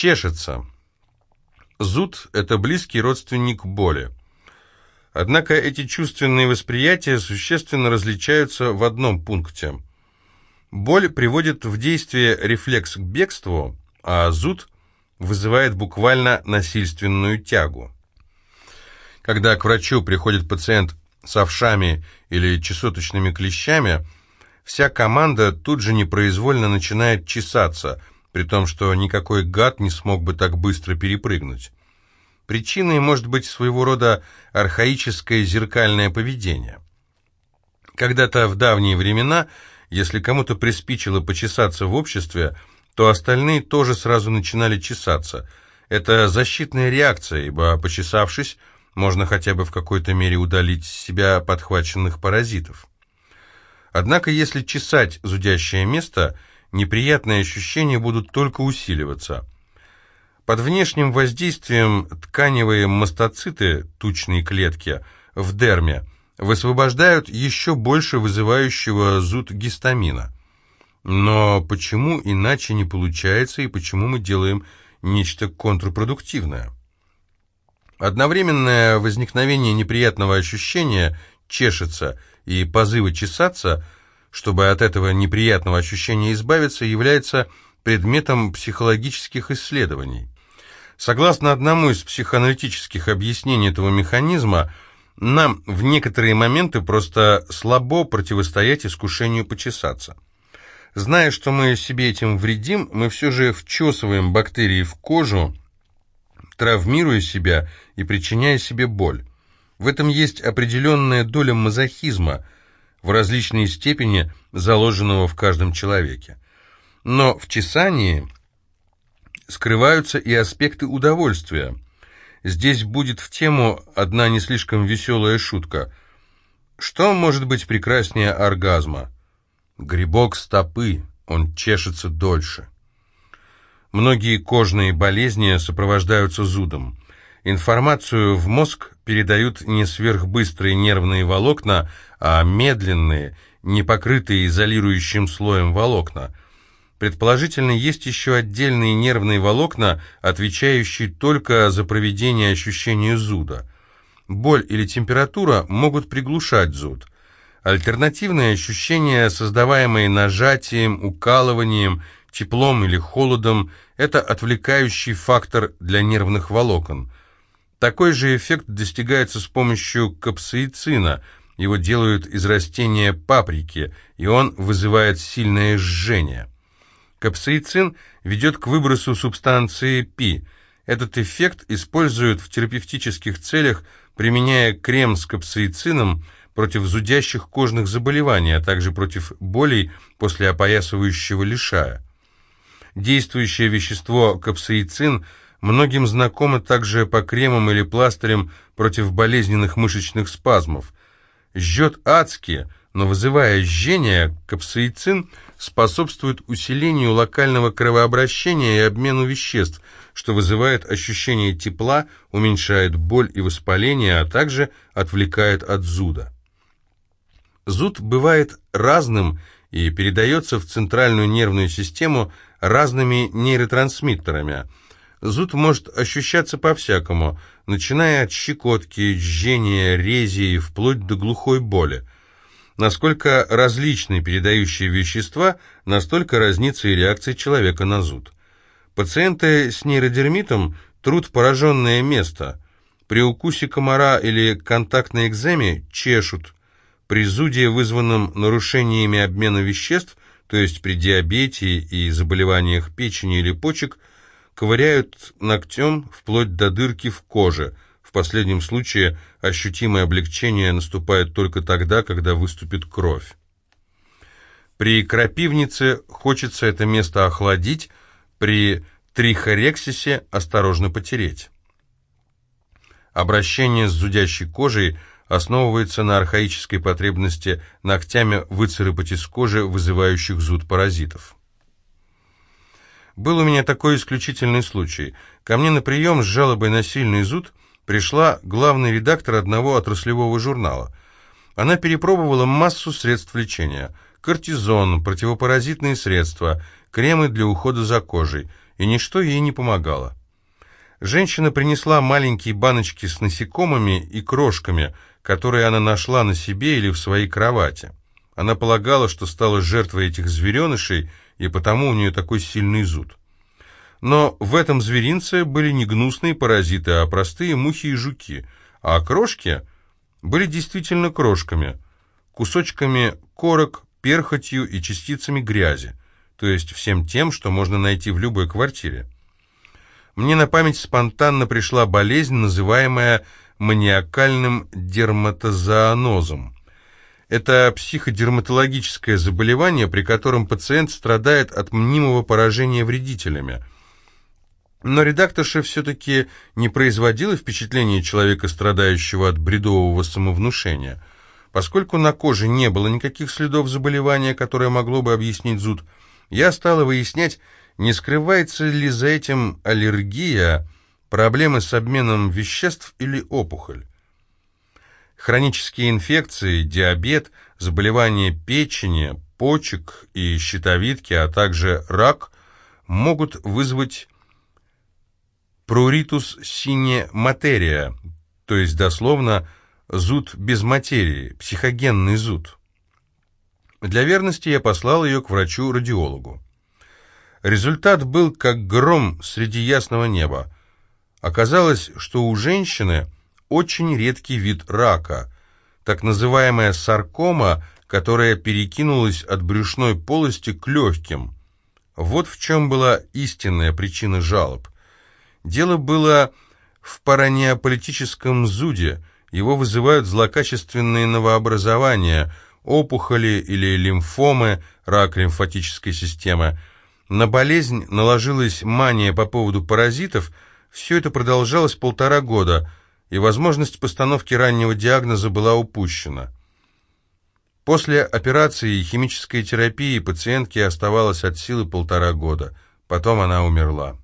Чешется. Зуд – это близкий родственник боли. Однако эти чувственные восприятия существенно различаются в одном пункте. Боль приводит в действие рефлекс к бегству, а зуд вызывает буквально насильственную тягу. Когда к врачу приходит пациент с овшами или чесоточными клещами, вся команда тут же непроизвольно начинает чесаться, при том, что никакой гад не смог бы так быстро перепрыгнуть. Причиной может быть своего рода архаическое зеркальное поведение. Когда-то в давние времена, если кому-то приспичило почесаться в обществе, то остальные тоже сразу начинали чесаться. Это защитная реакция, ибо, почесавшись, можно хотя бы в какой-то мере удалить с себя подхваченных паразитов. Однако, если чесать зудящее место, неприятные ощущения будут только усиливаться – под внешним воздействием тканевые мастоциты, тучные клетки, в дерме высвобождают еще больше вызывающего зуд гистамина. Но почему иначе не получается и почему мы делаем нечто контрпродуктивное? Одновременное возникновение неприятного ощущения чешется и позыва чесаться, чтобы от этого неприятного ощущения избавиться, является предметом психологических исследований. Согласно одному из психоаналитических объяснений этого механизма, нам в некоторые моменты просто слабо противостоять искушению почесаться. Зная, что мы себе этим вредим, мы все же вчесываем бактерии в кожу, травмируя себя и причиняя себе боль. В этом есть определенная доля мазохизма, в различной степени заложенного в каждом человеке. Но в чесании скрываются и аспекты удовольствия. Здесь будет в тему одна не слишком веселая шутка. Что может быть прекраснее оргазма? Грибок стопы, он чешется дольше. Многие кожные болезни сопровождаются зудом. Информацию в мозг передают не сверхбыстрые нервные волокна, а медленные, не покрытые изолирующим слоем волокна – Предположительно, есть еще отдельные нервные волокна, отвечающие только за проведение ощущения зуда. Боль или температура могут приглушать зуд. Альтернативные ощущения, создаваемые нажатием, укалыванием, теплом или холодом, это отвлекающий фактор для нервных волокон. Такой же эффект достигается с помощью капсаицина. Его делают из растения паприки, и он вызывает сильное жжение. Капсаицин ведет к выбросу субстанции пи. Этот эффект используют в терапевтических целях, применяя крем с капсаицином против зудящих кожных заболеваний, а также против болей после опоясывающего лишая. Действующее вещество капсаицин многим знакомо также по кремам или пластырям против болезненных мышечных спазмов. Жжет адски, но вызывая жжение, капсаицин – способствует усилению локального кровообращения и обмену веществ, что вызывает ощущение тепла, уменьшает боль и воспаление, а также отвлекает от зуда. Зуд бывает разным и передается в центральную нервную систему разными нейротрансмиттерами. Зуд может ощущаться по-всякому, начиная от щекотки, жжения, рези и вплоть до глухой боли. Насколько различны передающие вещества, настолько разнится и реакция человека на зуд. Пациенты с нейродермитом трут пораженное место. При укусе комара или контактной экземе чешут. При зуде, вызванном нарушениями обмена веществ, то есть при диабете и заболеваниях печени или почек, ковыряют ногтем вплоть до дырки в коже – в последнем случае ощутимое облегчение наступает только тогда, когда выступит кровь. При крапивнице хочется это место охладить, при трихорексисе осторожно потереть. Обращение с зудящей кожей основывается на архаической потребности ногтями выцарапать из кожи вызывающих зуд паразитов. Был у меня такой исключительный случай. Ко мне на прием с жалобой на сильный зуд пришла главный редактор одного отраслевого журнала. Она перепробовала массу средств лечения. Кортизон, противопаразитные средства, кремы для ухода за кожей. и ничто ей не помогало. Женщина принесла маленькие баночки с насекомыми и крошками, которые она нашла на себе или в своей кровати. Она полагала, что стала жертвой этих зверенышей, и потому у нее такой сильный зуд. Но в этом зверинце были не гнусные паразиты, а простые мухи и жуки, а крошки были действительно крошками, кусочками корок, перхотью и частицами грязи, то есть всем тем, что можно найти в любой квартире. Мне на память спонтанно пришла болезнь, называемая маниакальным дерматозоонозом. Это психодерматологическое заболевание, при котором пациент страдает от мнимого поражения вредителями. Но редакторша все-таки не производила впечатления человека, страдающего от бредового самовнушения. Поскольку на коже не было никаких следов заболевания, которое могло бы объяснить зуд, я стала выяснять, не скрывается ли за этим аллергия, проблемы с обменом веществ или опухоль. Хронические инфекции, диабет, заболевания печени, почек и щитовидки, а также рак могут вызвать пруритус сине материя, то есть дословно зуд без материи, психогенный зуд. Для верности я послал ее к врачу-радиологу. Результат был как гром среди ясного неба. Оказалось, что у женщины – очень редкий вид рака, так называемая саркома, которая перекинулась от брюшной полости к легким. Вот в чем была истинная причина жалоб. Дело было в паранеополитическом зуде, его вызывают злокачественные новообразования, опухоли или лимфомы, рак лимфатической системы. На болезнь наложилась мания по поводу паразитов, все это продолжалось полтора года – и возможность постановки раннего диагноза была упущена. После операции и химической терапии пациентке оставалось от силы полтора года, потом она умерла.